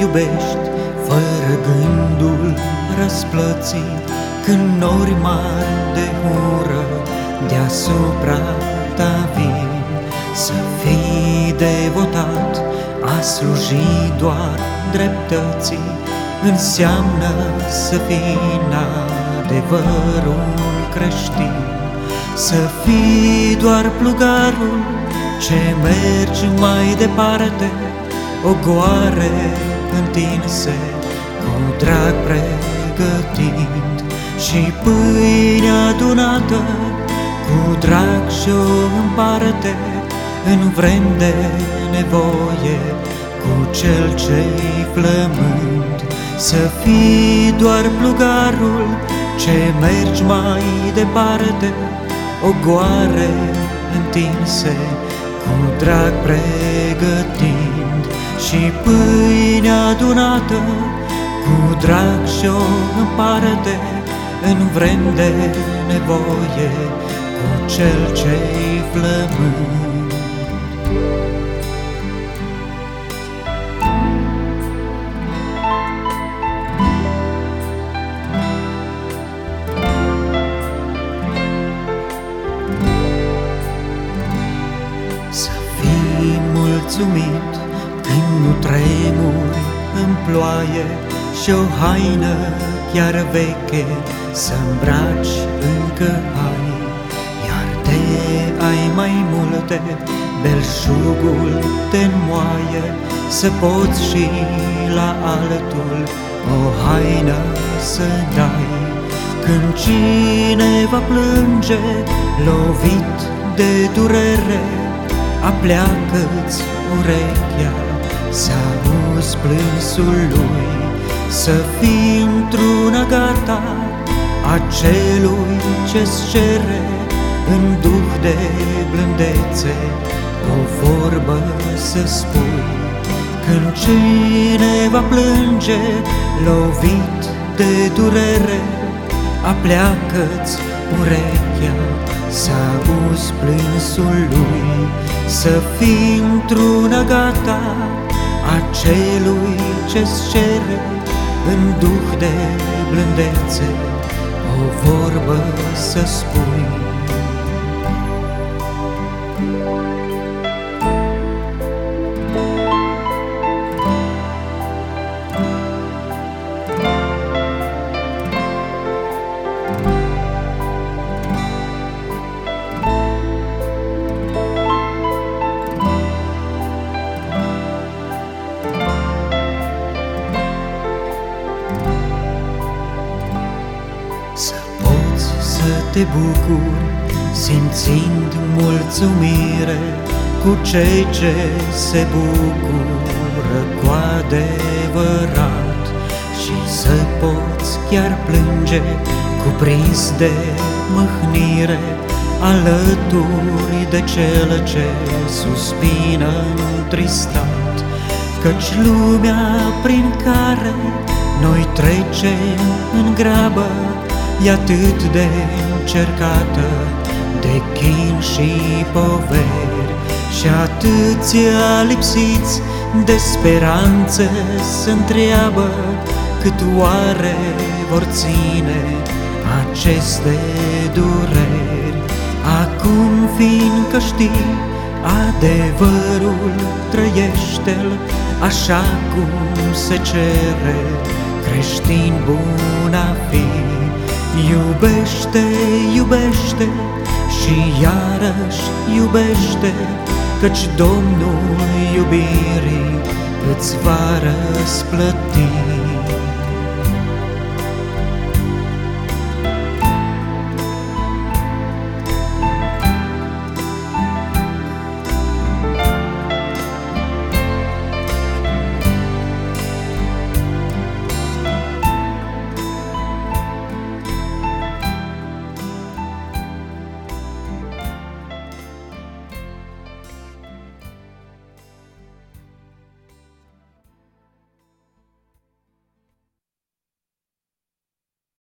iubești fără gândul răsplății Când nori mari de ură deasupra ta vin. Să fii devotat a sluji doar dreptății Înseamnă să fii în adevărul creștin. Să fii doar plugarul ce mergi mai departe O goare întinse cu drag pregătind Și pâine adunată cu drag și-o împarte În vrem de nevoie cu cel ce-i flământ. Să fii doar plugarul ce mergi mai departe O goare întinse cu drag pregătind Și pâine adunată cu drag și-o împarte În vrem de nevoie cu cel ce-i flământ mulțumit. Când nu tremuri în ploaie Și o haină chiar veche să îmbraci încă ai Iar de ai mai multe, belșugul te moaie Să poți și la altul o haină să dai. Când cineva plânge, lovit de durere Apleacă-ți urechea să auzi plânsul lui, Să fii într-una gata a celui ce-ți cere. În duh de blândețe o vorbă să spui Când cineva plânge lovit de durere Apleacă-ți urechea să auzi plânsul lui să fii într-una gata a celui ce-ți cere în duh de blândețe o vorbă să spui. Te bucuri, simțind mulțumire cu cei ce se bucură cu adevărat. Și să poți chiar plânge cuprins de mâhnire alături de cel ce suspină întristat, căci lumea prin care noi trecem în grabă e atât de încercată de chin și poveri și atâția lipsiți de speranțe se întreabă cât oare vor ține aceste dureri. Acum fiindcă știi adevărul trăiește-l așa cum se cere creștin bun a fi. Iubește, iubește și iarăși iubește, Căci Domnul iubirii îți va răsplăti.